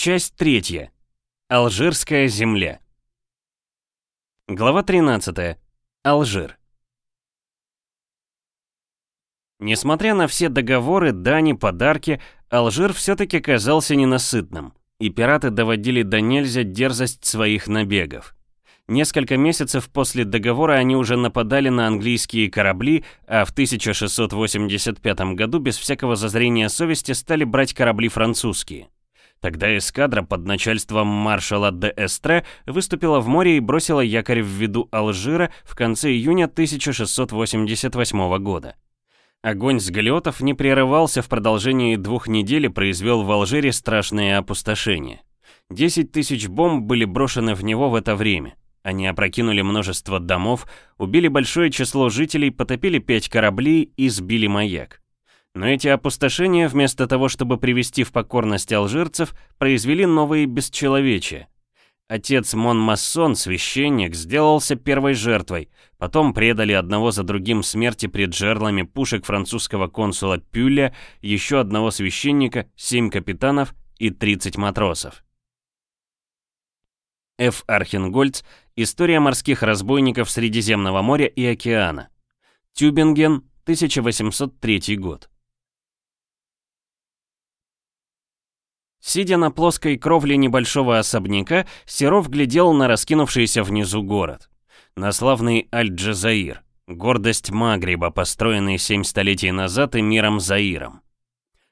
Часть третья. Алжирская земля. Глава 13. Алжир. Несмотря на все договоры, дани, подарки, Алжир все-таки казался ненасытным, и пираты доводили до нельзя дерзость своих набегов. Несколько месяцев после договора они уже нападали на английские корабли, а в 1685 году без всякого зазрения совести стали брать корабли французские. Тогда эскадра под начальством маршала де Эстре выступила в море и бросила якорь в виду Алжира в конце июня 1688 года. Огонь с галеотов не прерывался в продолжении двух недель и произвел в Алжире страшные опустошения. 10 тысяч бомб были брошены в него в это время. Они опрокинули множество домов, убили большое число жителей, потопили пять кораблей и сбили маяк. Но эти опустошения, вместо того, чтобы привести в покорность алжирцев, произвели новые бесчеловечия. Отец Монмассон, священник, сделался первой жертвой, потом предали одного за другим смерти пред жерлами пушек французского консула Пюля, еще одного священника, семь капитанов и 30 матросов. Ф. Архенгольц. История морских разбойников Средиземного моря и океана. Тюбинген, 1803 год. Сидя на плоской кровле небольшого особняка, Серов глядел на раскинувшийся внизу город. На славный Аль-Джазаир, гордость Магриба, построенный семь столетий назад эмиром Заиром.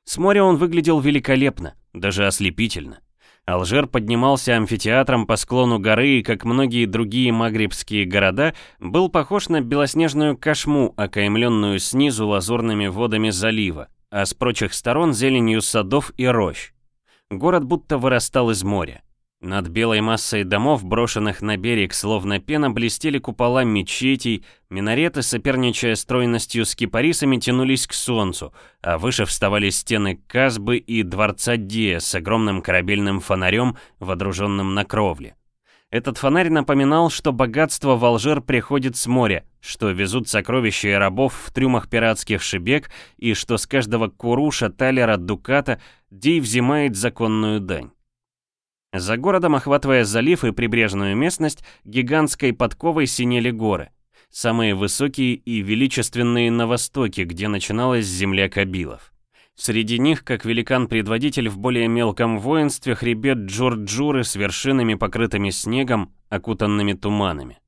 С моря он выглядел великолепно, даже ослепительно. Алжир поднимался амфитеатром по склону горы и, как многие другие магрибские города, был похож на белоснежную кошму, окаймленную снизу лазурными водами залива, а с прочих сторон зеленью садов и рощ город будто вырастал из моря. Над белой массой домов, брошенных на берег словно пена, блестели купола мечетей, минареты, соперничая стройностью с кипарисами, тянулись к солнцу, а выше вставали стены Казбы и дворца Дия с огромным корабельным фонарем, водруженным на кровле. Этот фонарь напоминал, что богатство в Алжир приходит с моря, что везут сокровища и рабов в трюмах пиратских шибек и что с каждого куруша, талера, дуката Дей взимает законную дань. За городом, охватывая залив и прибрежную местность, гигантской подковой синели горы, самые высокие и величественные на востоке, где начиналась земля Кабилов. Среди них, как великан-предводитель в более мелком воинстве, хребет Джурджуры с вершинами, покрытыми снегом, окутанными туманами.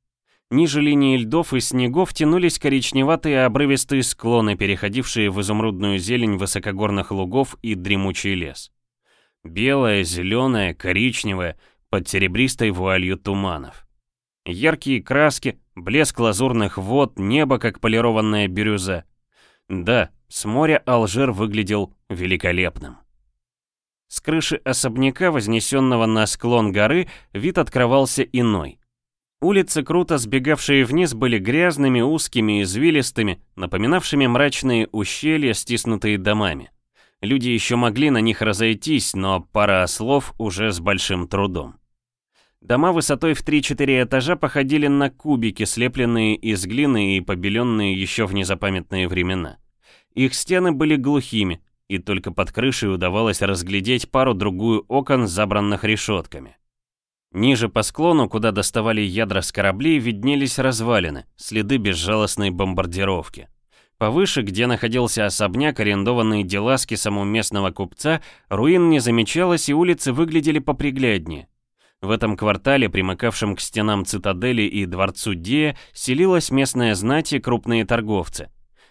Ниже линии льдов и снегов тянулись коричневатые обрывистые склоны, переходившие в изумрудную зелень высокогорных лугов и дремучий лес. Белое, зеленое, коричневое, под серебристой вуалью туманов. Яркие краски, блеск лазурных вод, небо, как полированная бирюза. Да, с моря Алжир выглядел великолепным. С крыши особняка, вознесенного на склон горы, вид открывался иной. Улицы, круто сбегавшие вниз, были грязными, узкими, извилистыми, напоминавшими мрачные ущелья, стиснутые домами. Люди еще могли на них разойтись, но пара ослов уже с большим трудом. Дома высотой в 3-4 этажа походили на кубики, слепленные из глины и побеленные еще в незапамятные времена. Их стены были глухими, и только под крышей удавалось разглядеть пару-другую окон, забранных решетками. Ниже по склону, куда доставали ядра с кораблей, виднелись развалины, следы безжалостной бомбардировки. Повыше, где находился особняк, арендованный Деласкисом у местного купца, руин не замечалось и улицы выглядели попригляднее. В этом квартале, примыкавшем к стенам цитадели и дворцу Дея, селилась местная знать и крупные торговцы.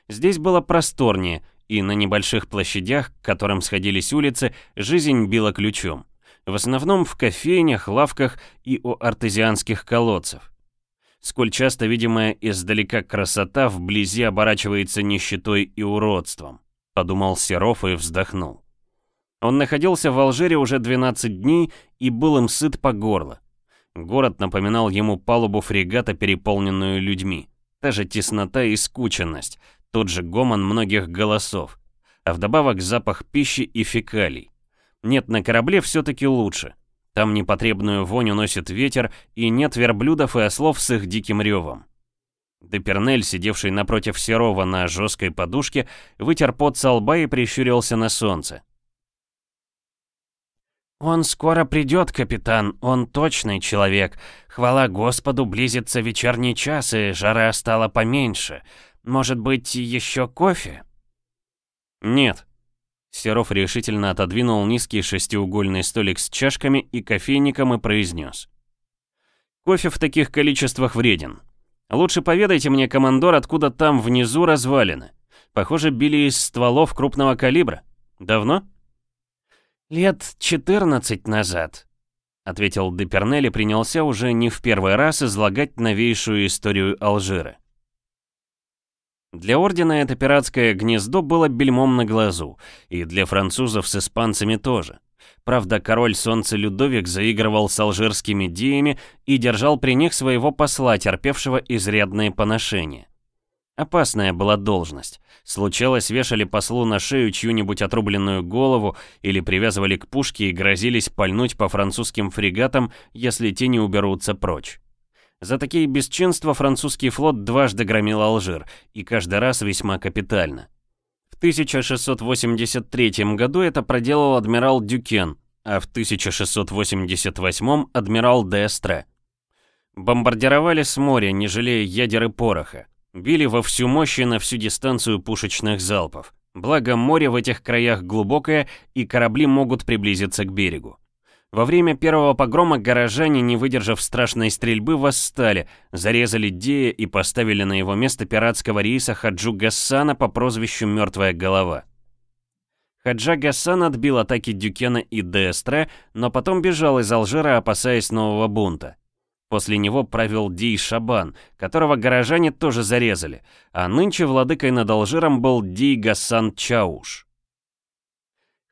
Здесь было просторнее, и на небольших площадях, к которым сходились улицы, жизнь била ключом. В основном в кофейнях, лавках и у артезианских колодцев. Сколь часто видимая издалека красота вблизи оборачивается нищетой и уродством, подумал Серов и вздохнул. Он находился в Алжире уже 12 дней и был им сыт по горло. Город напоминал ему палубу фрегата, переполненную людьми. Та же теснота и скученность, тот же гомон многих голосов, а вдобавок запах пищи и фекалий. Нет, на корабле все-таки лучше. Там непотребную вонь уносит ветер, и нет верблюдов и ослов с их диким ревом. Депернель, сидевший напротив Серова на жесткой подушке, вытер пот со лба и прищурился на солнце. «Он скоро придет, капитан, он точный человек. Хвала Господу, близится вечерний час, и жара стала поменьше. Может быть, еще кофе?» «Нет». Серов решительно отодвинул низкий шестиугольный столик с чашками и кофейником и произнес. «Кофе в таких количествах вреден. Лучше поведайте мне, командор, откуда там внизу развалины. Похоже, били из стволов крупного калибра. Давно?» «Лет 14 назад», — ответил Депернель и принялся уже не в первый раз излагать новейшую историю Алжира. Для Ордена это пиратское гнездо было бельмом на глазу, и для французов с испанцами тоже. Правда, король солнца Людовик заигрывал с алжирскими диями и держал при них своего посла, терпевшего изрядные поношения. Опасная была должность. Случалось, вешали послу на шею чью-нибудь отрубленную голову или привязывали к пушке и грозились пальнуть по французским фрегатам, если те не уберутся прочь. За такие бесчинства французский флот дважды громил Алжир, и каждый раз весьма капитально. В 1683 году это проделал адмирал Дюкен, а в 1688 адмирал Д'Эстре. Бомбардировали с моря, не жалея ядер и пороха. Били во всю мощь и на всю дистанцию пушечных залпов. Благо море в этих краях глубокое, и корабли могут приблизиться к берегу. Во время первого погрома горожане, не выдержав страшной стрельбы, восстали, зарезали Дея и поставили на его место пиратского рейса Хаджу Гассана по прозвищу «Мертвая голова». Хаджа Гассан отбил атаки Дюкена и Деэстре, но потом бежал из Алжира, опасаясь нового бунта. После него правил Дий Шабан, которого горожане тоже зарезали, а нынче владыкой над Алжиром был Дий Гассан Чауш.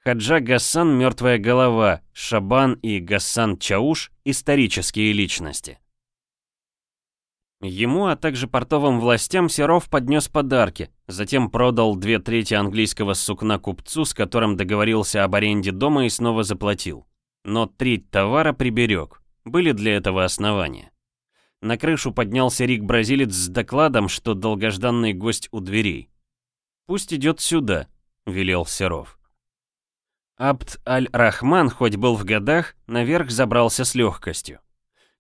Хаджа Гассан – мертвая голова, Шабан и Гассан Чауш – исторические личности. Ему, а также портовым властям Серов поднес подарки, затем продал две трети английского сукна купцу, с которым договорился об аренде дома и снова заплатил. Но треть товара приберег. Были для этого основания. На крышу поднялся Рик-бразилец с докладом, что долгожданный гость у дверей. «Пусть идет сюда», — велел Серов. Абд Аль-Рахман, хоть был в годах, наверх забрался с легкостью.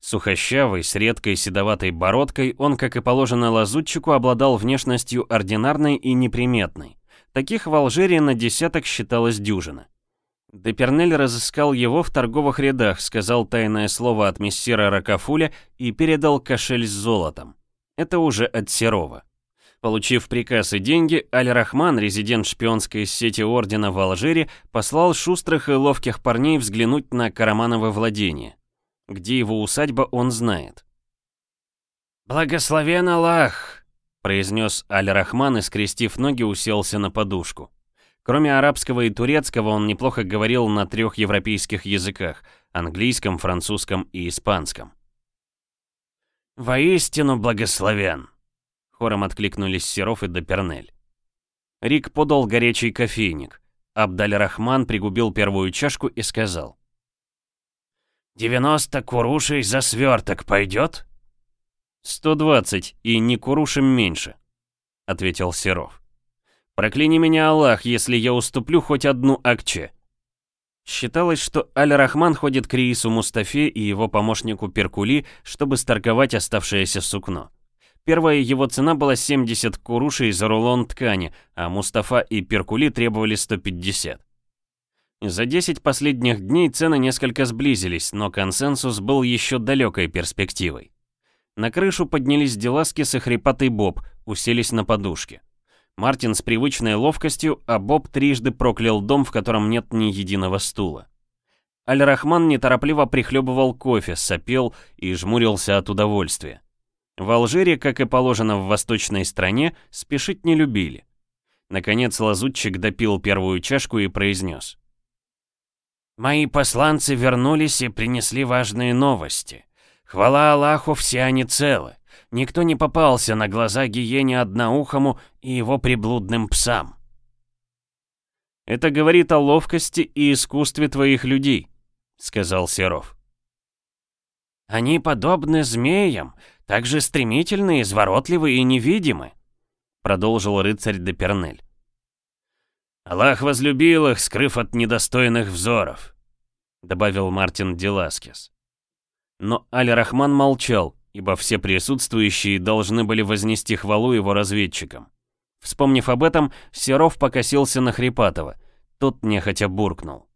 Сухощавый, с редкой седоватой бородкой, он, как и положено лазутчику, обладал внешностью ординарной и неприметной. Таких в Алжире на десяток считалось дюжина. Депернель разыскал его в торговых рядах, сказал тайное слово от мессира Ракафуля и передал кошель с золотом. Это уже от Серова. Получив приказ и деньги, Аль-Рахман, резидент шпионской сети ордена в Алжире, послал шустрых и ловких парней взглянуть на Караманово владение. Где его усадьба, он знает. «Благословен Аллах!» — произнес Аль-Рахман и, скрестив ноги, уселся на подушку. Кроме арабского и турецкого, он неплохо говорил на трех европейских языках – английском, французском и испанском. «Воистину благословен!» – хором откликнулись Серов и Допернель. Рик подал горячий кофейник. Абдаль-Рахман пригубил первую чашку и сказал. «Девяносто курушей за сверток пойдет?» «Сто двадцать, и не курушем меньше», — ответил Серов. Прокляни меня Аллах, если я уступлю хоть одну акче. Считалось, что Аль-Рахман ходит к Риису Мустафе и его помощнику Перкули, чтобы сторговать оставшееся сукно. Первая его цена была 70 курушей за рулон ткани, а Мустафа и Перкули требовали 150. За 10 последних дней цены несколько сблизились, но консенсус был еще далекой перспективой. На крышу поднялись Деласкис и хрипатый Боб, уселись на подушке. Мартин с привычной ловкостью, а Боб трижды проклял дом, в котором нет ни единого стула. Аль-Рахман неторопливо прихлебывал кофе, сопел и жмурился от удовольствия. В Алжире, как и положено в восточной стране, спешить не любили. Наконец лазутчик допил первую чашку и произнес. «Мои посланцы вернулись и принесли важные новости. Хвала Аллаху, все они целы. Никто не попался на глаза гиене одноухому и его приблудным псам. «Это говорит о ловкости и искусстве твоих людей», — сказал Серов. «Они подобны змеям, так же стремительны, изворотливы и невидимы», — продолжил рыцарь де Пернель. «Аллах возлюбил их, скрыв от недостойных взоров», добавил Мартин Деласкес. Но Аль-Рахман молчал, ибо все присутствующие должны были вознести хвалу его разведчикам. Вспомнив об этом, Серов покосился на Хрипатова. Тот нехотя буркнул.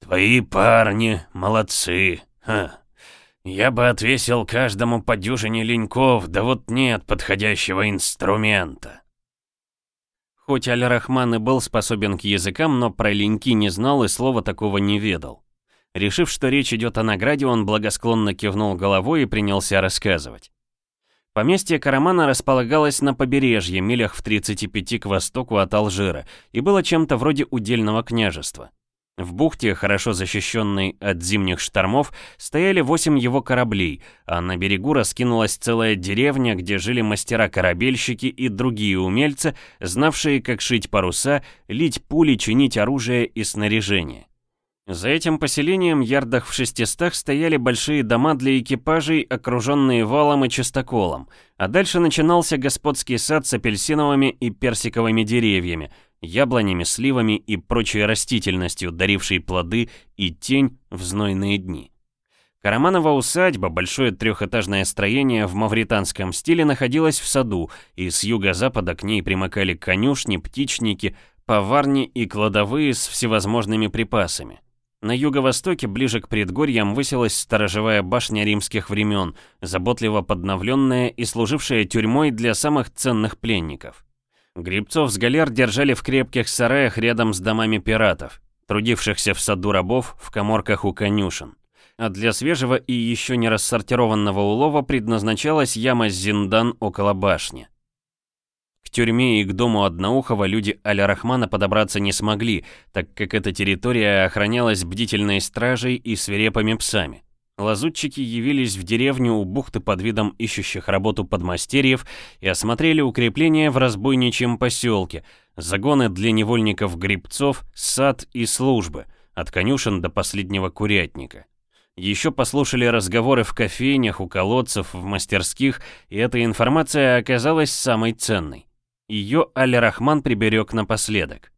«Твои парни молодцы. Ха. Я бы отвесил каждому по дюжине леньков, да вот нет подходящего инструмента». Хоть Аль-Рахман и был способен к языкам, но про леньки не знал и слова такого не ведал. Решив, что речь идет о награде, он благосклонно кивнул головой и принялся рассказывать. Поместье Карамана располагалось на побережье, милях в 35 к востоку от Алжира, и было чем-то вроде удельного княжества. В бухте, хорошо защищенной от зимних штормов, стояли восемь его кораблей, а на берегу раскинулась целая деревня, где жили мастера-корабельщики и другие умельцы, знавшие, как шить паруса, лить пули, чинить оружие и снаряжение. За этим поселением, ярдах в шестистах, стояли большие дома для экипажей, окруженные валом и чистоколом, а дальше начинался господский сад с апельсиновыми и персиковыми деревьями, яблонями, сливами и прочей растительностью, дарившей плоды и тень в знойные дни. Караманова усадьба, большое трехэтажное строение в мавританском стиле, находилась в саду, и с юго-запада к ней примыкали конюшни, птичники, поварни и кладовые с всевозможными припасами. На юго-востоке, ближе к предгорьям, высилась сторожевая башня римских времен, заботливо подновленная и служившая тюрьмой для самых ценных пленников. Грибцов с галер держали в крепких сараях рядом с домами пиратов, трудившихся в саду рабов в коморках у конюшен. А для свежего и еще не рассортированного улова предназначалась яма Зиндан около башни. К тюрьме и к дому Одноухова люди Аля Рахмана подобраться не смогли, так как эта территория охранялась бдительной стражей и свирепыми псами. Лазутчики явились в деревню у бухты под видом ищущих работу подмастерьев и осмотрели укрепления в разбойничьем поселке, загоны для невольников-грибцов, сад и службы, от конюшен до последнего курятника. Еще послушали разговоры в кофейнях, у колодцев, в мастерских, и эта информация оказалась самой ценной. Ее Аль-Рахман приберег напоследок.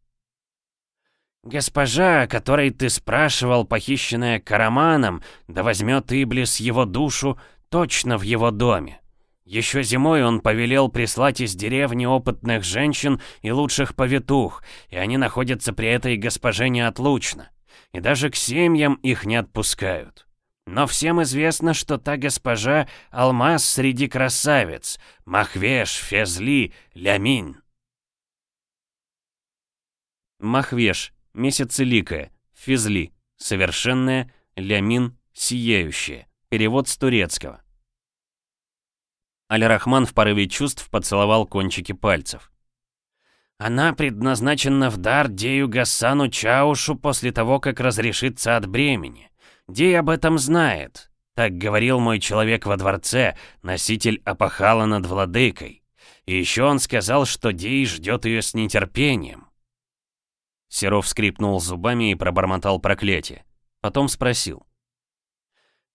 «Госпожа, о которой ты спрашивал, похищенная Караманом, да возьмет Иблис его душу точно в его доме. Еще зимой он повелел прислать из деревни опытных женщин и лучших повитух, и они находятся при этой госпоже неотлучно. И даже к семьям их не отпускают. Но всем известно, что та госпожа — алмаз среди красавиц, Махвеш, Фезли, Лямин. Махвеш Месяцеликая, Физли, совершенная, Лямин, сияющая. Перевод с турецкого. Аль-Рахман в порыве чувств поцеловал кончики пальцев. Она предназначена в дар Дею Гасану Чаушу после того, как разрешится от бремени. Дей об этом знает. Так говорил мой человек во дворце, носитель опахала над владыкой. И еще он сказал, что Дей ждет ее с нетерпением. Серов скрипнул зубами и пробормотал проклятие. Потом спросил.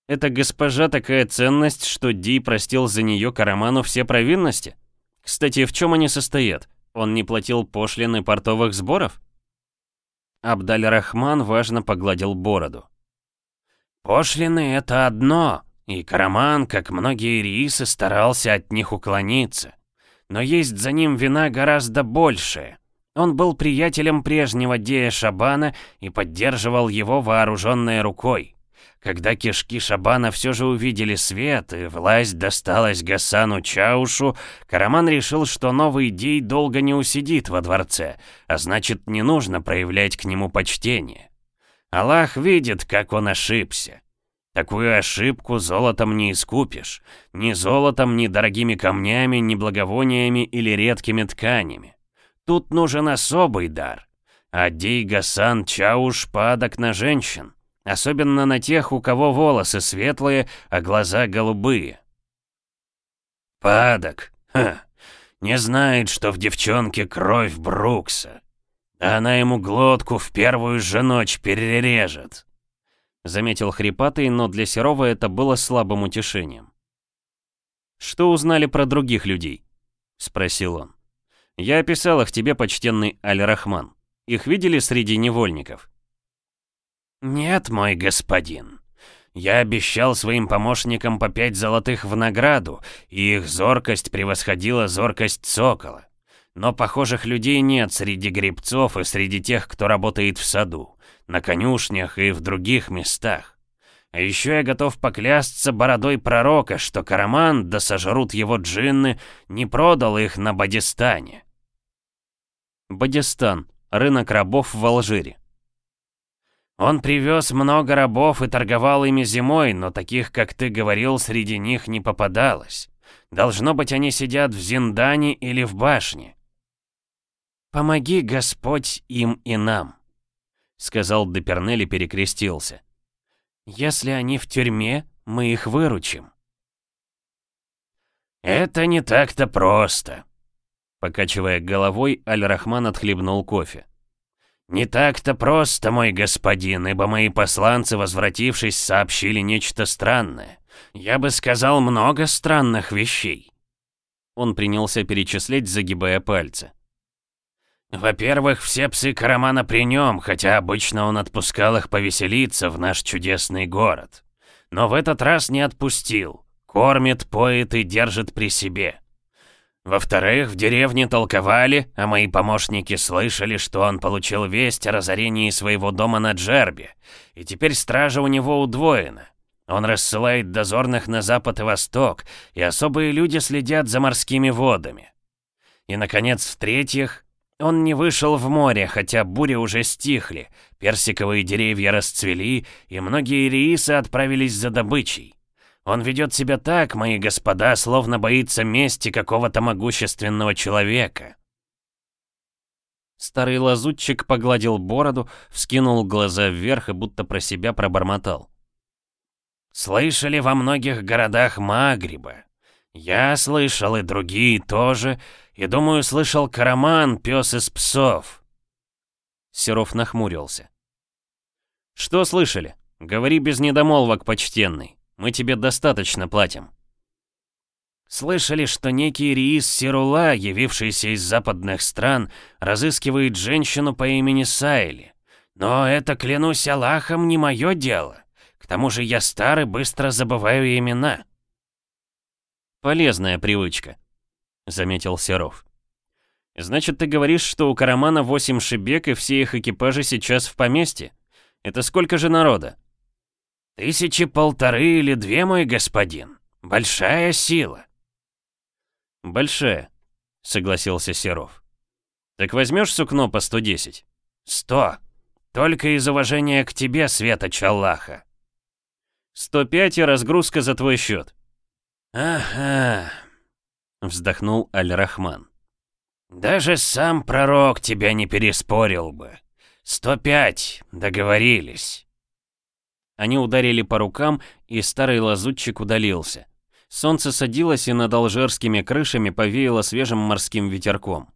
«Это госпожа такая ценность, что Ди простил за нее Караману все провинности? Кстати, в чем они состоят? Он не платил пошлины портовых сборов?» Абдаль-Рахман важно погладил бороду. «Пошлины — это одно, и Караман, как многие рисы, старался от них уклониться. Но есть за ним вина гораздо большая. Он был приятелем прежнего Дея Шабана и поддерживал его вооруженной рукой. Когда кишки Шабана все же увидели свет, и власть досталась Гасану Чаушу, Караман решил, что новый Дей долго не усидит во дворце, а значит, не нужно проявлять к нему почтение. Аллах видит, как он ошибся. Такую ошибку золотом не искупишь. Ни золотом, ни дорогими камнями, ни благовониями или редкими тканями. Тут нужен особый дар. А Дей-Гасан Чауш падок на женщин. Особенно на тех, у кого волосы светлые, а глаза голубые. Падок. Ха. Не знает, что в девчонке кровь Брукса. Она ему глотку в первую же ночь перережет. Заметил хрипатый, но для Серова это было слабым утешением. «Что узнали про других людей?» — спросил он. Я описал их тебе, почтенный Аль-Рахман. Их видели среди невольников?» «Нет, мой господин. Я обещал своим помощникам по пять золотых в награду, и их зоркость превосходила зоркость сокола. Но похожих людей нет среди грибцов и среди тех, кто работает в саду, на конюшнях и в других местах. А еще я готов поклясться бородой пророка, что Караман, да сожрут его джинны, не продал их на Бадистане. Бадистан. Рынок рабов в Алжире. Он привез много рабов и торговал ими зимой, но таких, как ты говорил, среди них не попадалось. Должно быть, они сидят в Зиндане или в башне. «Помоги, Господь, им и нам», — сказал Депернель и перекрестился. «Если они в тюрьме, мы их выручим». «Это не так-то просто», — покачивая головой, Аль-Рахман отхлебнул кофе. «Не так-то просто, мой господин, ибо мои посланцы, возвратившись, сообщили нечто странное. Я бы сказал, много странных вещей». Он принялся перечислять, загибая пальцы. «Во-первых, все псы Карамана при нем, хотя обычно он отпускал их повеселиться в наш чудесный город. Но в этот раз не отпустил. Кормит, поет и держит при себе. Во-вторых, в деревне толковали, а мои помощники слышали, что он получил весть о разорении своего дома на Джербе, и теперь стража у него удвоена. Он рассылает дозорных на запад и восток, и особые люди следят за морскими водами. И, наконец, в-третьих, он не вышел в море, хотя бури уже стихли, персиковые деревья расцвели, и многие риисы отправились за добычей. Он ведет себя так, мои господа, словно боится мести какого-то могущественного человека. Старый лазутчик погладил бороду, вскинул глаза вверх и будто про себя пробормотал. «Слышали во многих городах Магриба. Я слышал, и другие тоже, и, думаю, слышал Караман, пес из псов». Серов нахмурился. «Что слышали? Говори без недомолвок, почтенный. Мы тебе достаточно платим». Слышали, что некий Риис Сирула, явившийся из западных стран, разыскивает женщину по имени Сайли. Но это, клянусь Аллахом, не мое дело. К тому же я стар и быстро забываю имена. «Полезная привычка», — заметил Серов. «Значит, ты говоришь, что у Карамана восемь шибек и все их экипажи сейчас в поместье? Это сколько же народа?» «Тысячи полторы или две, мой господин. Большая сила». «Большая», — согласился Серов. «Так возьмешь сукно по 110?» «Сто. Только из уважения к тебе, Светоч Аллаха». «105 и разгрузка за твой счет». «Ага», — вздохнул Аль-Рахман. «Даже сам пророк тебя не переспорил бы. 105, договорились». Они ударили по рукам, и старый лазутчик удалился. Солнце садилось, и над алжирскими крышами повеяло свежим морским ветерком.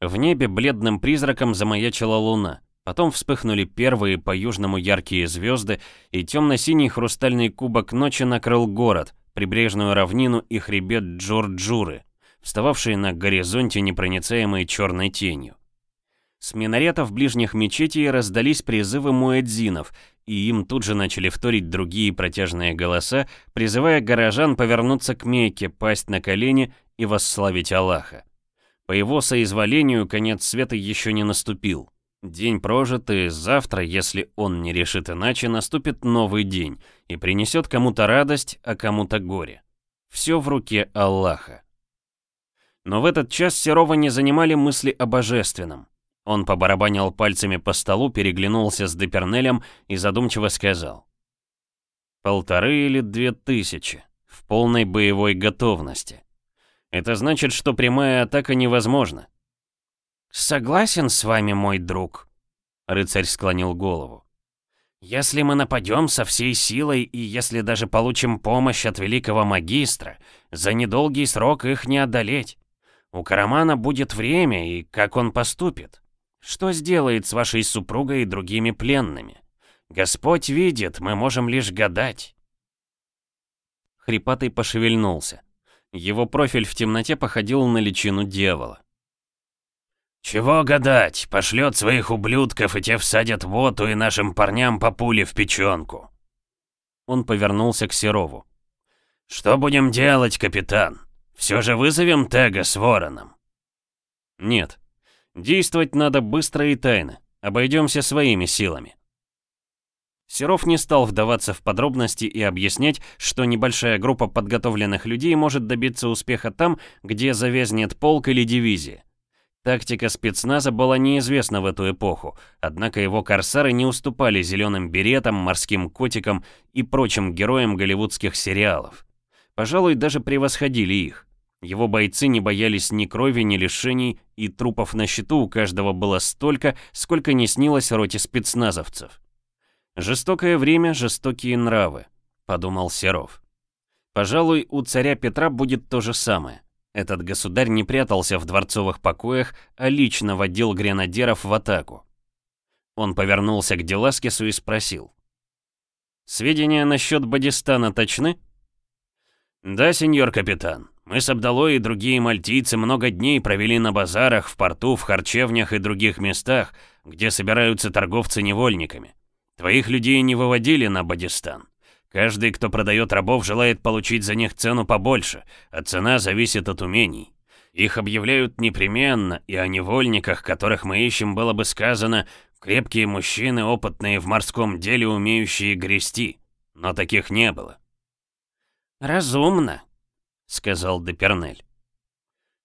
В небе бледным призраком замаячила луна. Потом вспыхнули первые по-южному яркие звезды, и темно-синий хрустальный кубок ночи накрыл город, прибрежную равнину и хребет Джур-Джуры, встававшие на горизонте непроницаемой черной тенью. С минаретов ближних мечетей раздались призывы муэдзинов, и им тут же начали вторить другие протяжные голоса, призывая горожан повернуться к Мекке, пасть на колени и восславить Аллаха. По его соизволению конец света еще не наступил. День прожит, и завтра, если он не решит иначе, наступит новый день и принесет кому-то радость, а кому-то горе. Все в руке Аллаха. Но в этот час Серова не занимали мысли о божественном. Он побарабанил пальцами по столу, переглянулся с Депернелем и задумчиво сказал. «Полторы или две тысячи, в полной боевой готовности. Это значит, что прямая атака невозможна». «Согласен с вами, мой друг», — рыцарь склонил голову. «Если мы нападем со всей силой и если даже получим помощь от великого магистра, за недолгий срок их не одолеть. У Карамана будет время, и как он поступит? Что сделает с вашей супругой и другими пленными? Господь видит, мы можем лишь гадать. Хрипатый пошевельнулся. Его профиль в темноте походил на личину дьявола. «Чего гадать? Пошлет своих ублюдков, и те всадят воту и нашим парням по пуле в печенку». Он повернулся к Серову. «Что будем делать, капитан? Все же вызовем Тега с Вороном?» «Нет. Действовать надо быстро и тайно. Обойдемся своими силами». Серов не стал вдаваться в подробности и объяснять, что небольшая группа подготовленных людей может добиться успеха там, где завязнет полк или дивизия. Тактика спецназа была неизвестна в эту эпоху, однако его корсары не уступали зеленым беретам, морским котикам и прочим героям голливудских сериалов. Пожалуй, даже превосходили их. Его бойцы не боялись ни крови, ни лишений, и трупов на счету у каждого было столько, сколько не снилось роте спецназовцев. «Жестокое время, жестокие нравы», — подумал Серов. «Пожалуй, у царя Петра будет то же самое. Этот государь не прятался в дворцовых покоях, а лично водил гренадеров в атаку. Он повернулся к Деласкесу и спросил. «Сведения насчет Бадистана точны?» «Да, сеньор капитан. Мы с Абдалой и другие мальтийцы много дней провели на базарах, в порту, в харчевнях и других местах, где собираются торговцы невольниками. Твоих людей не выводили на Бадистан. Каждый, кто продает рабов, желает получить за них цену побольше, а цена зависит от умений. Их объявляют непременно, и о невольниках, которых мы ищем, было бы сказано «крепкие мужчины, опытные в морском деле, умеющие грести». Но таких не было. «Разумно», — сказал Депернель.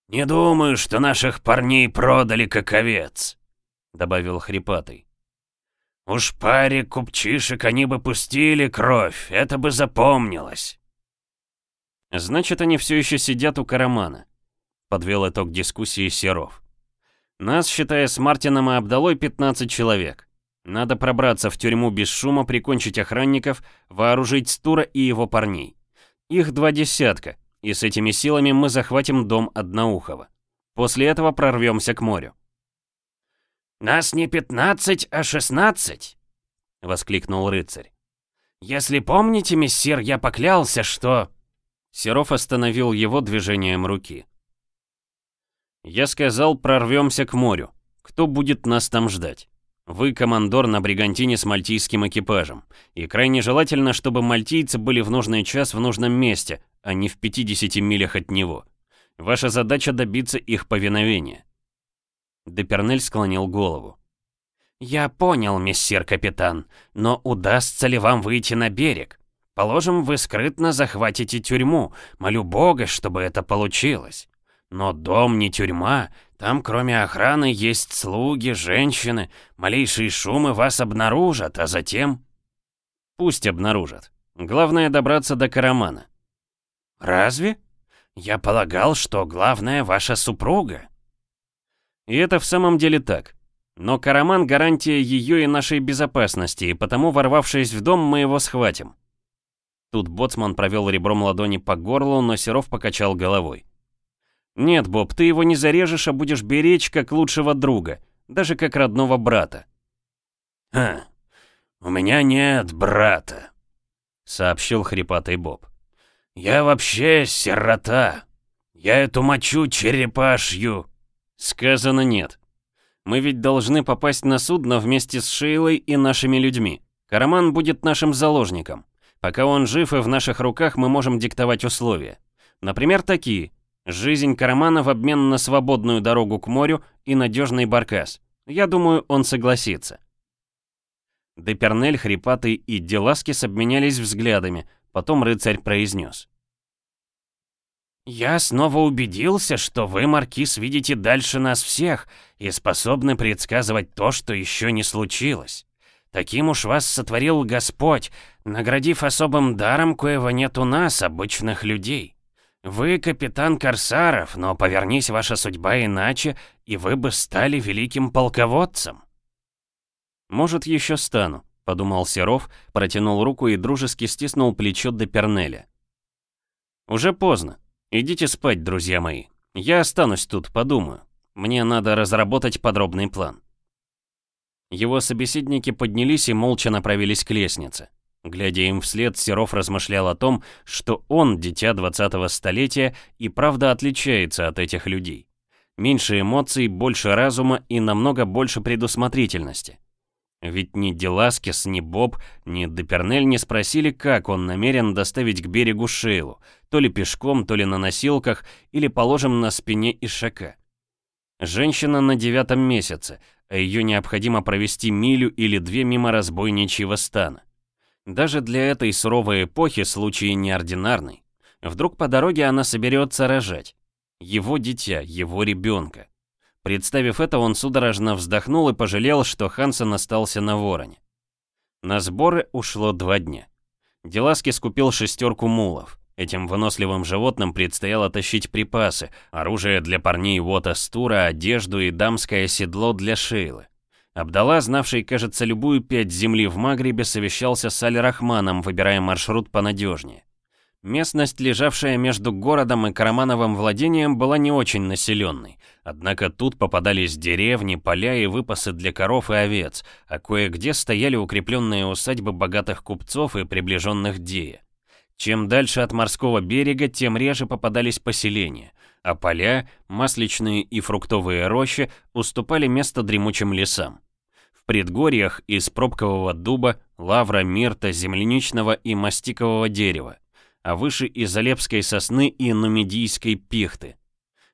«Не думаю, что наших парней продали как овец», — добавил Хрипатый. Уж паре купчишек они бы пустили кровь, это бы запомнилось. Значит, они все еще сидят у Карамана. Подвел итог дискуссии Серов. Нас, считая с Мартином и Абдалой, 15 человек. Надо пробраться в тюрьму без шума, прикончить охранников, вооружить Стура и его парней. Их два десятка, и с этими силами мы захватим дом Одноухова. После этого прорвемся к морю. «Нас не пятнадцать, а шестнадцать!» — воскликнул рыцарь. «Если помните, мессир, я поклялся, что...» Серов остановил его движением руки. «Я сказал, прорвемся к морю. Кто будет нас там ждать? Вы командор на бригантине с мальтийским экипажем. И крайне желательно, чтобы мальтийцы были в нужный час в нужном месте, а не в 50 милях от него. Ваша задача добиться их повиновения. Депернель склонил голову. «Я понял, мессир капитан, но удастся ли вам выйти на берег? Положим, вы скрытно захватите тюрьму, молю бога, чтобы это получилось. Но дом не тюрьма, там кроме охраны есть слуги, женщины, малейшие шумы вас обнаружат, а затем...» «Пусть обнаружат. Главное добраться до Карамана». «Разве? Я полагал, что главное ваша супруга». И это в самом деле так. Но Караман — гарантия ее и нашей безопасности, и потому, ворвавшись в дом, мы его схватим. Тут боцман провел ребром ладони по горлу, но Серов покачал головой. «Нет, Боб, ты его не зарежешь, а будешь беречь как лучшего друга, даже как родного брата». «Ха, у меня нет брата», — сообщил хрипатый Боб. «Я вообще сирота. Я эту мочу черепашью Сказано нет. Мы ведь должны попасть на судно вместе с Шейлой и нашими людьми. Караман будет нашим заложником. Пока он жив и в наших руках, мы можем диктовать условия. Например, такие. Жизнь Карамана в обмен на свободную дорогу к морю и надежный баркас. Я думаю, он согласится. Депернель, Хрипатый и Деласкис обменялись взглядами, потом рыцарь произнес. «Я снова убедился, что вы, Маркиз, видите дальше нас всех и способны предсказывать то, что еще не случилось. Таким уж вас сотворил Господь, наградив особым даром, коего нет у нас, обычных людей. Вы капитан Корсаров, но повернись ваша судьба иначе, и вы бы стали великим полководцем». «Может, еще стану», — подумал Серов, протянул руку и дружески стиснул плечо до Пернеля. «Уже поздно. Идите спать, друзья мои. Я останусь тут, подумаю. Мне надо разработать подробный план. Его собеседники поднялись и молча направились к лестнице. Глядя им вслед, Серов размышлял о том, что он, дитя 20-го столетия, и правда отличается от этих людей. Меньше эмоций, больше разума и намного больше предусмотрительности. Ведь ни Деласкес, ни Боб, ни Депернель не спросили, как он намерен доставить к берегу Шейлу, то ли пешком, то ли на носилках, или положим на спине ишака. Женщина на девятом месяце, а ее необходимо провести милю или две мимо разбойничьего стана. Даже для этой суровой эпохи случай неординарный. Вдруг по дороге она соберется рожать. Его дитя, его ребенка. Представив это, он судорожно вздохнул и пожалел, что Хансен остался на вороне. На сборы ушло два дня. Деласки скупил шестерку мулов. Этим выносливым животным предстояло тащить припасы, оружие для парней Уота-Стура, одежду и дамское седло для Шейлы. Абдалла, знавший, кажется, любую пять земли в Магрибе, совещался с Аль-Рахманом, выбирая маршрут понадежнее. Местность, лежавшая между городом и Карамановым владением, была не очень населенной. Однако тут попадались деревни, поля и выпасы для коров и овец, а кое-где стояли укрепленные усадьбы богатых купцов и приближенных Дея. Чем дальше от морского берега, тем реже попадались поселения, а поля, масличные и фруктовые рощи уступали место дремучим лесам. В предгорьях из пробкового дуба, лавра, мирта, земляничного и мастикового дерева а выше из Алепской сосны и нумидийской пихты.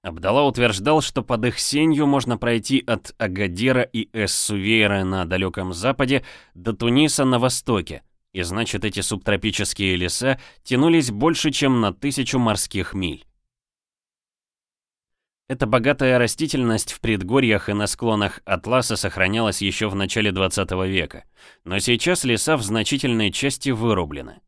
Абдалла утверждал, что под их сенью можно пройти от Агадира и Эссувейра на далеком западе до Туниса на востоке, и значит эти субтропические леса тянулись больше, чем на тысячу морских миль. Эта богатая растительность в предгорьях и на склонах Атласа сохранялась еще в начале 20 века, но сейчас леса в значительной части вырублены.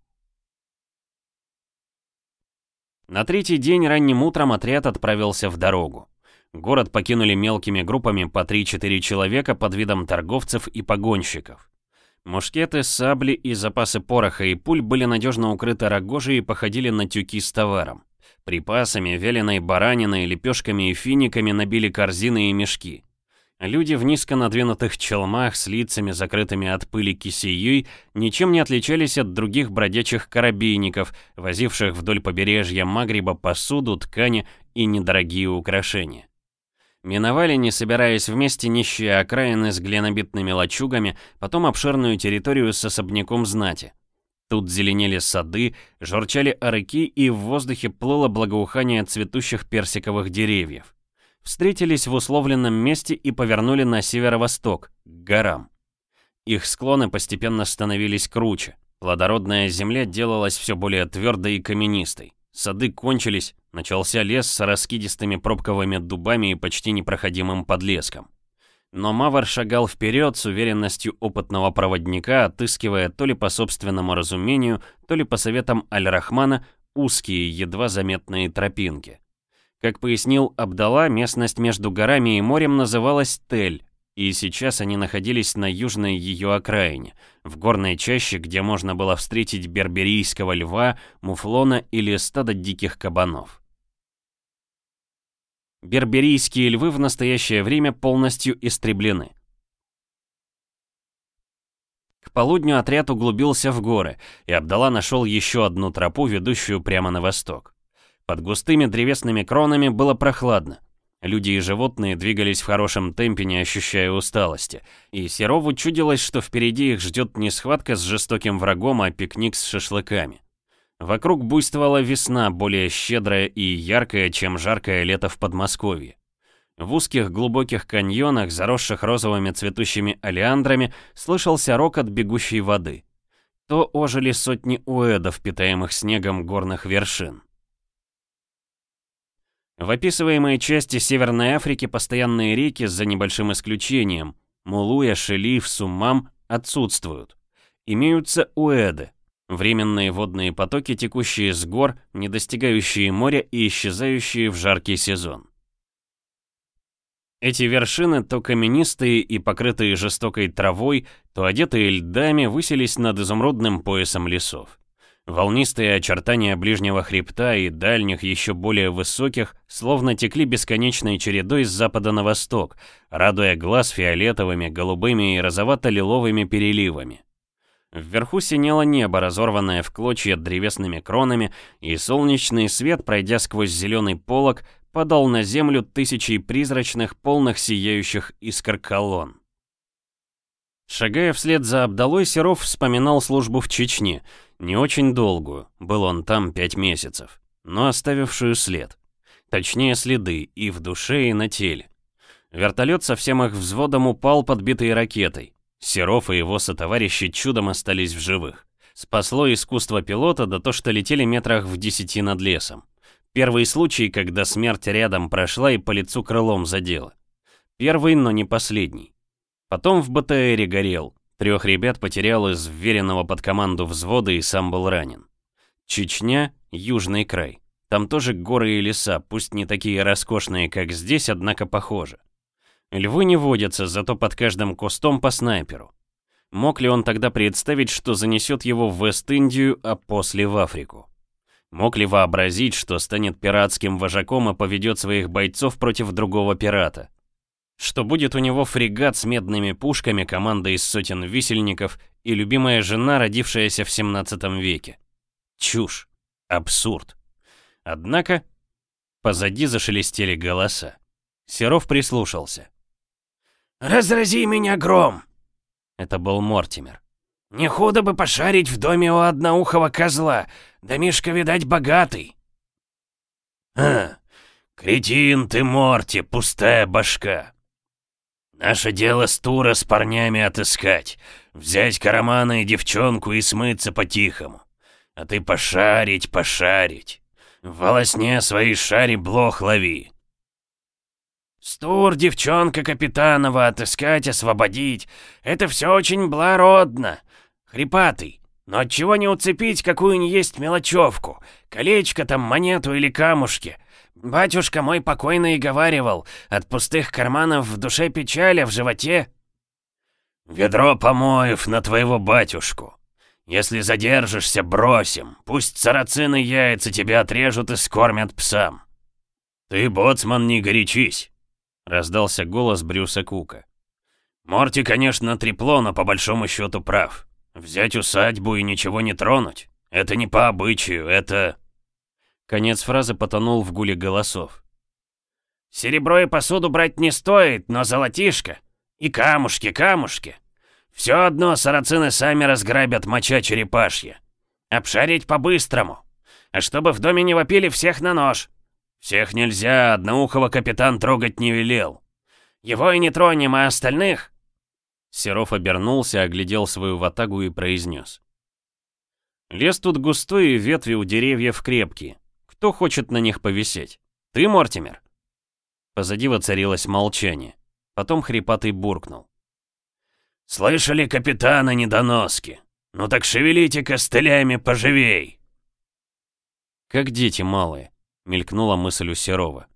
На третий день ранним утром отряд отправился в дорогу. Город покинули мелкими группами по 3-4 человека под видом торговцев и погонщиков. Мушкеты, сабли и запасы пороха и пуль были надежно укрыты рогожей и походили на тюки с товаром. Припасами, вяленой бараниной, лепешками и финиками набили корзины и мешки. Люди в низко надвинутых челмах с лицами, закрытыми от пыли кисеей, ничем не отличались от других бродячих корабейников, возивших вдоль побережья Магриба посуду, ткани и недорогие украшения. Миновали, не собираясь вместе, нищие окраины с глинобитными лачугами, потом обширную территорию с особняком знати. Тут зеленели сады, журчали орыки и в воздухе плыло благоухание цветущих персиковых деревьев встретились в условленном месте и повернули на северо-восток, к горам. Их склоны постепенно становились круче. Плодородная земля делалась все более твердой и каменистой. Сады кончились, начался лес с раскидистыми пробковыми дубами и почти непроходимым подлеском. Но Мавр шагал вперед с уверенностью опытного проводника, отыскивая то ли по собственному разумению, то ли по советам Аль-Рахмана узкие, едва заметные тропинки. Как пояснил Абдала, местность между горами и морем называлась Тель, и сейчас они находились на южной ее окраине, в горной чаще, где можно было встретить берберийского льва, муфлона или стадо диких кабанов. Берберийские львы в настоящее время полностью истреблены. К полудню отряд углубился в горы, и Абдала нашел еще одну тропу, ведущую прямо на восток. Под густыми древесными кронами было прохладно. Люди и животные двигались в хорошем темпе, не ощущая усталости. И Серову чудилось, что впереди их ждет не схватка с жестоким врагом, а пикник с шашлыками. Вокруг буйствовала весна, более щедрая и яркая, чем жаркое лето в Подмосковье. В узких глубоких каньонах, заросших розовыми цветущими алиандрами, слышался рокот бегущей воды. То ожили сотни уэдов, питаемых снегом горных вершин. В описываемой части Северной Африки постоянные реки, за небольшим исключением, Мулуя, Шелиф, Суммам, отсутствуют. Имеются уэды, временные водные потоки, текущие с гор, не достигающие моря и исчезающие в жаркий сезон. Эти вершины, то каменистые и покрытые жестокой травой, то одетые льдами, высились над изумрудным поясом лесов. Волнистые очертания ближнего хребта и дальних, еще более высоких, словно текли бесконечной чередой с запада на восток, радуя глаз фиолетовыми, голубыми и розовато-лиловыми переливами. Вверху синело небо, разорванное в клочья древесными кронами, и солнечный свет, пройдя сквозь зеленый полог, падал на землю тысячей призрачных, полных сияющих искр колонн. Шагая вслед за Абдалой, Серов вспоминал службу в Чечне, не очень долгую, был он там пять месяцев, но оставившую след. Точнее, следы и в душе, и на теле. Вертолет со всем их взводом упал, подбитый ракетой. Серов и его сотоварищи чудом остались в живых. Спасло искусство пилота да то, что летели метрах в десяти над лесом. Первый случай, когда смерть рядом прошла и по лицу крылом задела. Первый, но не последний. Потом в БТРе горел. Трех ребят потерял из вверенного под команду взвода и сам был ранен. Чечня — южный край. Там тоже горы и леса, пусть не такие роскошные, как здесь, однако похожи. Львы не водятся, зато под каждым кустом по снайперу. Мог ли он тогда представить, что занесет его в Вест-Индию, а после в Африку? Мог ли вообразить, что станет пиратским вожаком и поведет своих бойцов против другого пирата? Что будет у него фрегат с медными пушками, команда из сотен висельников и любимая жена, родившаяся в 17 веке? Чушь. Абсурд. Однако, позади зашелестели голоса. Серов прислушался. «Разрази меня гром!» Это был Мортимер. «Не худо бы пошарить в доме у одноухого козла. Домишка, видать, богатый». «А, кретин ты, Морти, пустая башка. Наше дело Стура с парнями отыскать, взять карамана и девчонку и смыться по-тихому. А ты пошарить, пошарить. В волосне своей шари блох лови. Стур, девчонка Капитанова, отыскать, освободить. Это все очень благородно. Хрипатый. Но от чего не уцепить какую ни есть мелочевку? Колечко там, монету или камушки? Батюшка мой покойный говаривал, от пустых карманов в душе печаль, а в животе... Ведро помоев на твоего батюшку. Если задержишься, бросим. Пусть сарацины яйца тебя отрежут и скормят псам. Ты, боцман, не горячись. — раздался голос Брюса Кука. «Морти, конечно, трепло, но по большому счету прав. Взять усадьбу и ничего не тронуть — это не по обычаю, это...» Конец фразы потонул в гуле голосов. «Серебро и посуду брать не стоит, но золотишко. И камушки, камушки. Все одно сарацины сами разграбят моча черепашья. Обшарить по-быстрому. А чтобы в доме не вопили всех на нож. «Всех нельзя, одноухого капитан трогать не велел. Его и не тронем, а остальных...» Серов обернулся, оглядел свою ватагу и произнес. «Лес тут густой и ветви у деревьев крепкие. Кто хочет на них повисеть? Ты, Мортимер?» Позади воцарилось молчание. Потом хрипатый буркнул. «Слышали, капитана недоноски? Ну так шевелите костылями поживей!» Как дети малые. Мелькнула мысль у Серова.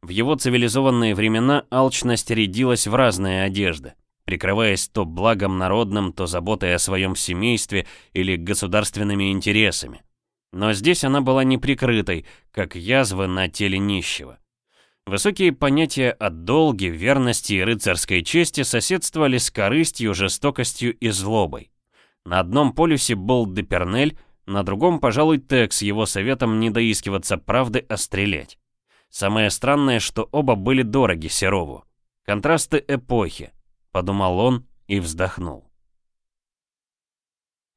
В его цивилизованные времена алчность рядилась в разные одежды, прикрываясь то благом народным, то заботой о своем семействе или государственными интересами. Но здесь она была неприкрытой, как язвы на теле нищего. Высокие понятия о долге, верности и рыцарской чести соседствовали с корыстью, жестокостью и злобой. На одном полюсе был Депернель, на другом, пожалуй, Тек с его советом не доискиваться правды, а стрелять. Самое странное, что оба были дороги Серову. Контрасты эпохи, подумал он и вздохнул.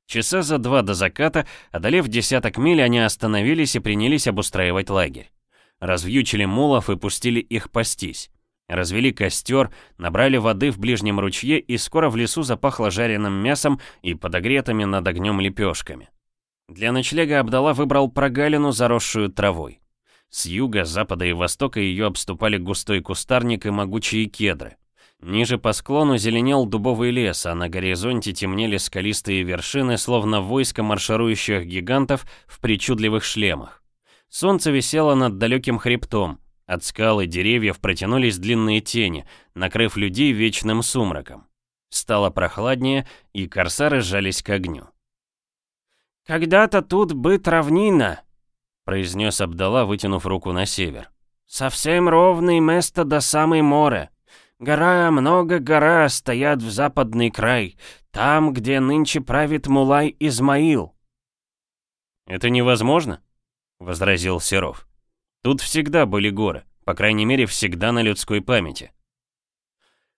Часа за два до заката, одолев десяток миль, они остановились и принялись обустраивать лагерь. Развьючили мулов и пустили их пастись. Развели костер, набрали воды в ближнем ручье и скоро в лесу запахло жареным мясом и подогретыми над огнем лепешками. Для ночлега Абдала выбрал прогалину, заросшую травой. С юга, запада и востока ее обступали густой кустарник и могучие кедры. Ниже по склону зеленел дубовый лес, а на горизонте темнели скалистые вершины, словно войско марширующих гигантов в причудливых шлемах. Солнце висело над далеким хребтом. От скал и деревьев протянулись длинные тени, накрыв людей вечным сумраком. Стало прохладнее, и корсары сжались к огню. «Когда-то тут быт равнина», — произнес Абдала, вытянув руку на север. «Совсем ровный место до самой море. Гора, много гора стоят в западный край, там, где нынче правит Мулай Измаил». «Это невозможно», — возразил Серов. «Тут всегда были горы, По крайней мере, всегда на людской памяти.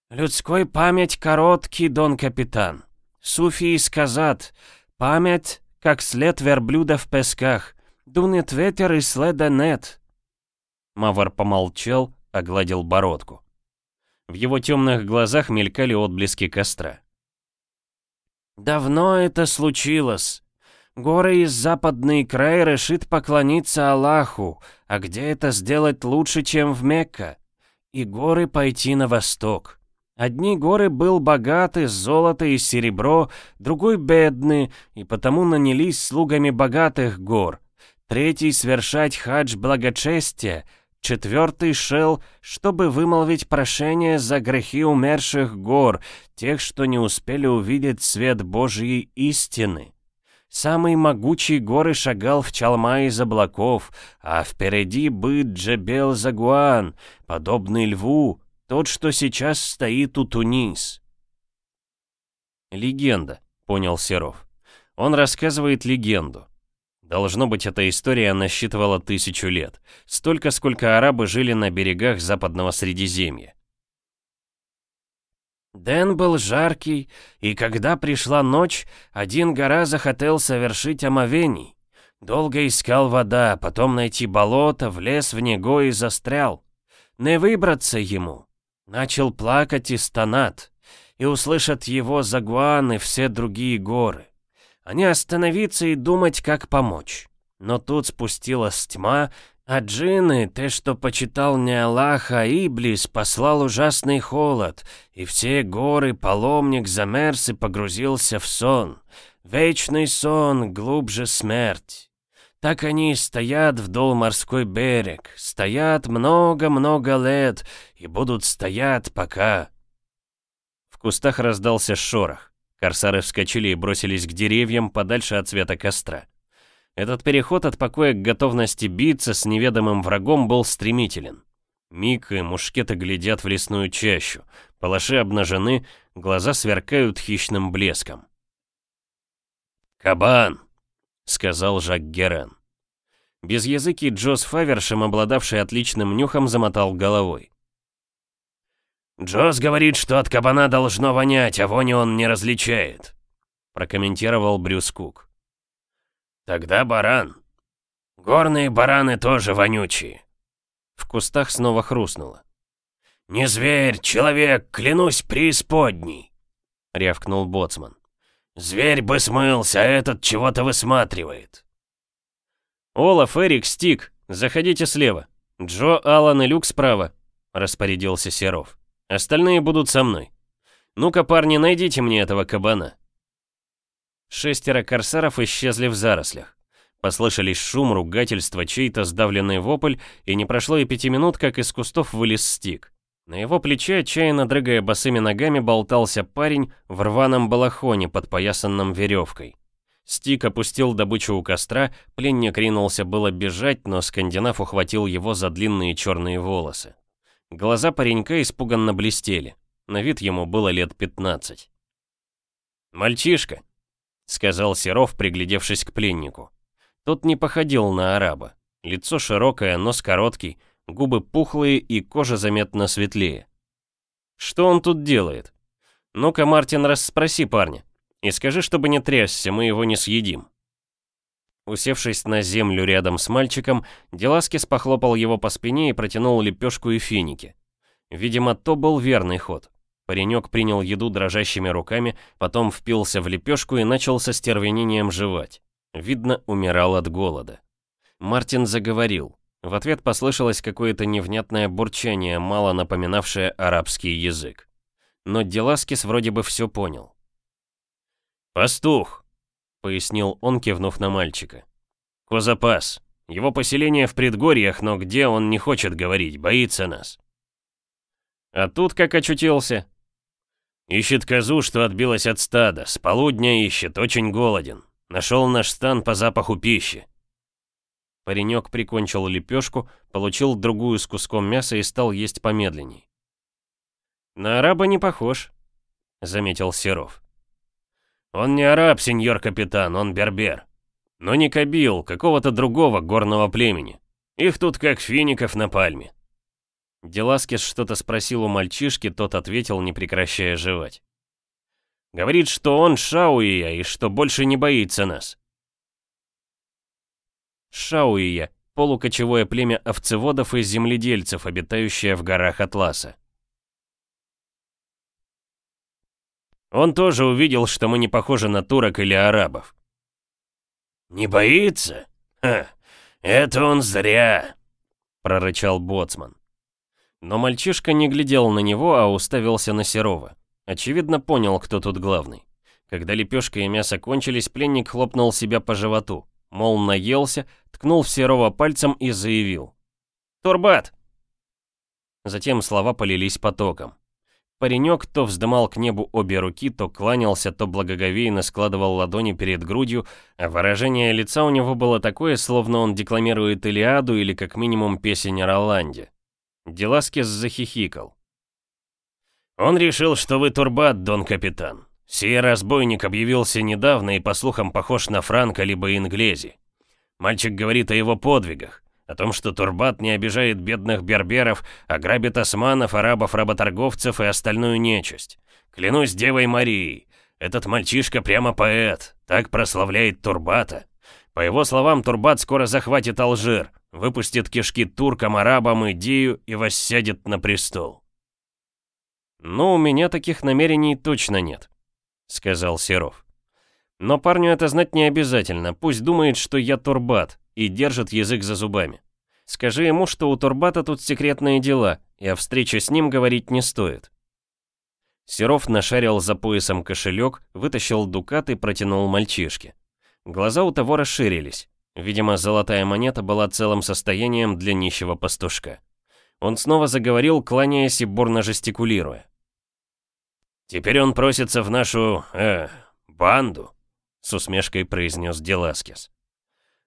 «Людской память короткий, дон капитан. Суфии сказат, память, как след верблюда в песках, дунет ветер и следа нет». Мавр помолчал, огладил бородку. В его темных глазах мелькали отблески костра. «Давно это случилось. Горы из западный край решит поклониться Аллаху, а где это сделать лучше, чем в Мекка? И горы пойти на восток. Одни горы был богаты, золото и серебро, другой бедный, и потому нанялись слугами богатых гор. Третий свершать хадж благочестия, четвертый шел, чтобы вымолвить прошение за грехи умерших гор, тех, что не успели увидеть свет Божьей истины. Самый могучий горы шагал в чалма из облаков, а впереди быт Джебел Загуан, подобный льву, тот, что сейчас стоит у Тунис. «Легенда», — понял Серов. «Он рассказывает легенду. Должно быть, эта история насчитывала тысячу лет. Столько, сколько арабы жили на берегах западного Средиземья. День был жаркий, и когда пришла ночь, один гора захотел совершить омовений. Долго искал вода, потом найти болото, влез в него и застрял. Не выбраться ему. Начал плакать и стонать, и услышат его Загуан и все другие горы. Они остановиться и думать, как помочь. Но тут спустилась тьма, а джинны, те, что почитал не Аллах, а Иблис, послал ужасный холод, и все горы паломник замерз и погрузился в сон. Вечный сон, глубже смерть. Так они стоят вдоль морской берег, стоят много-много лет и будут стоять пока. В кустах раздался шорох. Корсары вскочили и бросились к деревьям подальше от света костра. Этот переход от покоя к готовности биться с неведомым врагом был стремителен. Миг и мушкеты глядят в лесную чащу, палаши обнажены, глаза сверкают хищным блеском. «Кабан!» Сказал Жак Герен. Без языки Джос Фавершем, обладавший отличным нюхом, замотал головой. «Джос говорит, что от кабана должно вонять, а вони он не различает», прокомментировал Брюс Кук. «Тогда баран. Горные бараны тоже вонючие». В кустах снова хрустнуло. «Не зверь, человек, клянусь преисподней!» — рявкнул боцман. «Зверь бы смылся, а этот чего-то высматривает». «Олаф, Эрик, Стик, заходите слева. Джо, Алан и Люк справа», — распорядился Серов. «Остальные будут со мной. Ну-ка, парни, найдите мне этого кабана». Шестеро корсаров исчезли в зарослях. Послышались шум, ругательство, чей-то сдавленный вопль, и не прошло и пяти минут, как из кустов вылез Стик. На его плече, отчаянно дрыгая босыми ногами, болтался парень в рваном балахоне, подпоясанном веревкой. Стик опустил добычу у костра, пленник ринулся было бежать, но скандинав ухватил его за длинные черные волосы. Глаза паренька испуганно блестели. На вид ему было лет 15. «Мальчишка», — сказал Серов, приглядевшись к пленнику. Тот не походил на араба. Лицо широкое, нос короткий, губы пухлые и кожа заметно светлее. Что он тут делает? Ну-ка, Мартин, расспроси парня. И скажи, чтобы не трясся, мы его не съедим. Усевшись на землю рядом с мальчиком, Деласкис похлопал его по спине и протянул лепешку и финики. Видимо, то был верный ход. Паренек принял еду дрожащими руками, потом впился в лепешку и начал со стервенением жевать. Видно, умирал от голода. Мартин заговорил. В ответ послышалось какое-то невнятное бурчание, мало напоминавшее арабский язык. Но Деласкис вроде бы все понял. «Пастух», — пояснил он, кивнув на мальчика. «Козапас. Его поселение в предгорьях, но где он не хочет говорить, боится нас». «А тут как очутился?» «Ищет козу, что отбилась от стада. С полудня ищет, очень голоден. Нашел наш стан по запаху пищи». Паренек прикончил лепешку, получил другую с куском мяса и стал есть помедленней. «На араба не похож», — заметил Серов. «Он не араб, сеньор капитан, он бербер. Но не кабил, какого-то другого горного племени. Их тут как фиников на пальме». Деласкис что-то спросил у мальчишки, тот ответил, не прекращая жевать. Говорит, что он Шауия и что больше не боится нас. Шауия — полукочевое племя овцеводов и земледельцев, обитающее в горах Атласа. Он тоже увидел, что мы не похожи на турок или арабов. «Не боится? Ха, это он зря!» — прорычал боцман. Но мальчишка не глядел на него, а уставился на Серова. Очевидно, понял, кто тут главный. Когда лепешка и мясо кончились, пленник хлопнул себя по животу. Мол, наелся, ткнул в Серова пальцем и заявил. «Турбат!» Затем слова полились потоком. Паренек то вздымал к небу обе руки, то кланялся, то благоговейно складывал ладони перед грудью, а выражение лица у него было такое, словно он декламирует Илиаду или как минимум песень о Роланде. Деласкес захихикал. «Он решил, что вы турбат, дон капитан. Сей разбойник объявился недавно и, по слухам, похож на Франка либо Инглези. Мальчик говорит о его подвигах, о том, что турбат не обижает бедных берберов, а грабит османов, арабов, работорговцев и остальную нечисть. Клянусь Девой Марией, этот мальчишка прямо поэт, так прославляет Турбата. По его словам, Турбат скоро захватит Алжир, выпустит кишки туркам, арабам, идею и воссядет на престол. «Ну, у меня таких намерений точно нет», — сказал Серов. «Но парню это знать не обязательно, пусть думает, что я Турбат, и держит язык за зубами. Скажи ему, что у Турбата тут секретные дела, и о встрече с ним говорить не стоит». Серов нашарил за поясом кошелек, вытащил дукат и протянул мальчишке. Глаза у того расширились. Видимо, золотая монета была целым состоянием для нищего пастушка. Он снова заговорил, кланяясь и бурно жестикулируя. «Теперь он просится в нашу... э... банду», — с усмешкой произнес Деласкес.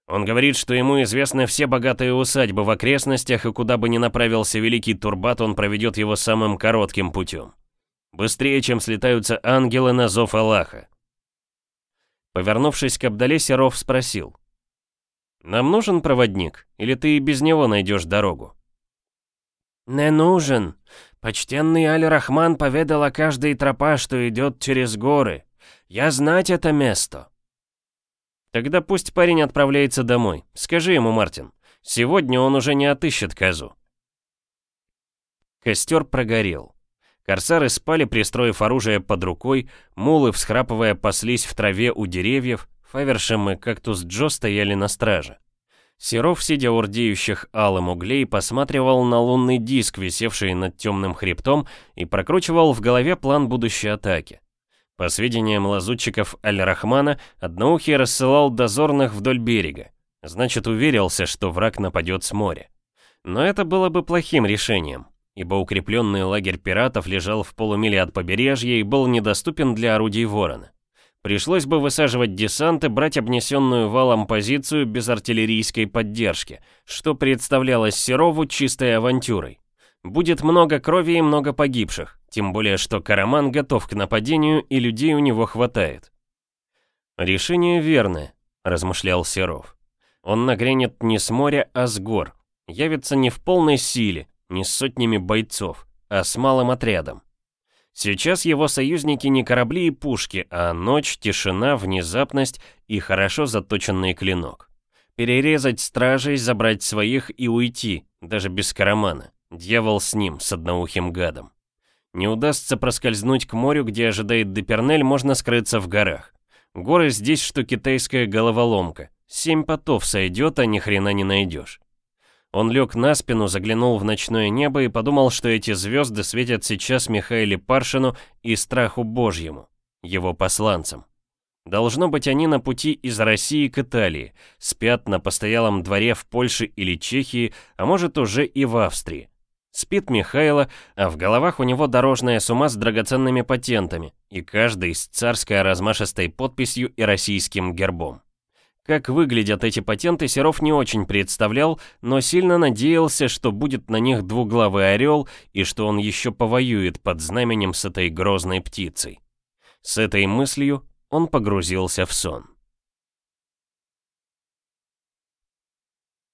«Он говорит, что ему известны все богатые усадьбы в окрестностях, и куда бы ни направился Великий Турбат, он проведет его самым коротким путем. Быстрее, чем слетаются ангелы на зов Аллаха». Повернувшись к Абдале, Серов спросил. «Нам нужен проводник, или ты и без него найдешь дорогу?» «Не нужен. Почтенный Аль-Рахман поведал о каждой тропа, что идет через горы. Я знать это место». «Тогда пусть парень отправляется домой. Скажи ему, Мартин, сегодня он уже не отыщет козу». Костер прогорел. Корсары спали, пристроив оружие под рукой, мулы, всхрапывая, паслись в траве у деревьев, Фавершем и кактус Джо стояли на страже. Серов, сидя у рдеющих алым углей, посматривал на лунный диск, висевший над темным хребтом, и прокручивал в голове план будущей атаки. По сведениям лазутчиков Аль-Рахмана, Одноухий рассылал дозорных вдоль берега. Значит, уверился, что враг нападет с моря. Но это было бы плохим решением, ибо укрепленный лагерь пиратов лежал в полумиле от побережья и был недоступен для орудий ворона. Пришлось бы высаживать десант и брать обнесенную валом позицию без артиллерийской поддержки, что представлялось Серову чистой авантюрой. Будет много крови и много погибших, тем более что Караман готов к нападению и людей у него хватает. «Решение верное», — размышлял Серов. «Он нагрянет не с моря, а с гор. Явится не в полной силе, не с сотнями бойцов, а с малым отрядом. Сейчас его союзники не корабли и пушки, а ночь, тишина, внезапность и хорошо заточенный клинок. Перерезать стражей, забрать своих и уйти, даже без карамана. Дьявол с ним, с одноухим гадом. Не удастся проскользнуть к морю, где ожидает Депернель, можно скрыться в горах. Горы здесь, что китайская головоломка. Семь потов сойдет, а ни хрена не найдешь. Он лег на спину, заглянул в ночное небо и подумал, что эти звезды светят сейчас Михаиле Паршину и Страху Божьему, его посланцам. Должно быть, они на пути из России к Италии, спят на постоялом дворе в Польше или Чехии, а может уже и в Австрии. Спит Михайло, а в головах у него дорожная сума с драгоценными патентами, и каждый с царской размашистой подписью и российским гербом. Как выглядят эти патенты, Серов не очень представлял, но сильно надеялся, что будет на них двуглавый орел и что он еще повоюет под знаменем с этой грозной птицей. С этой мыслью он погрузился в сон.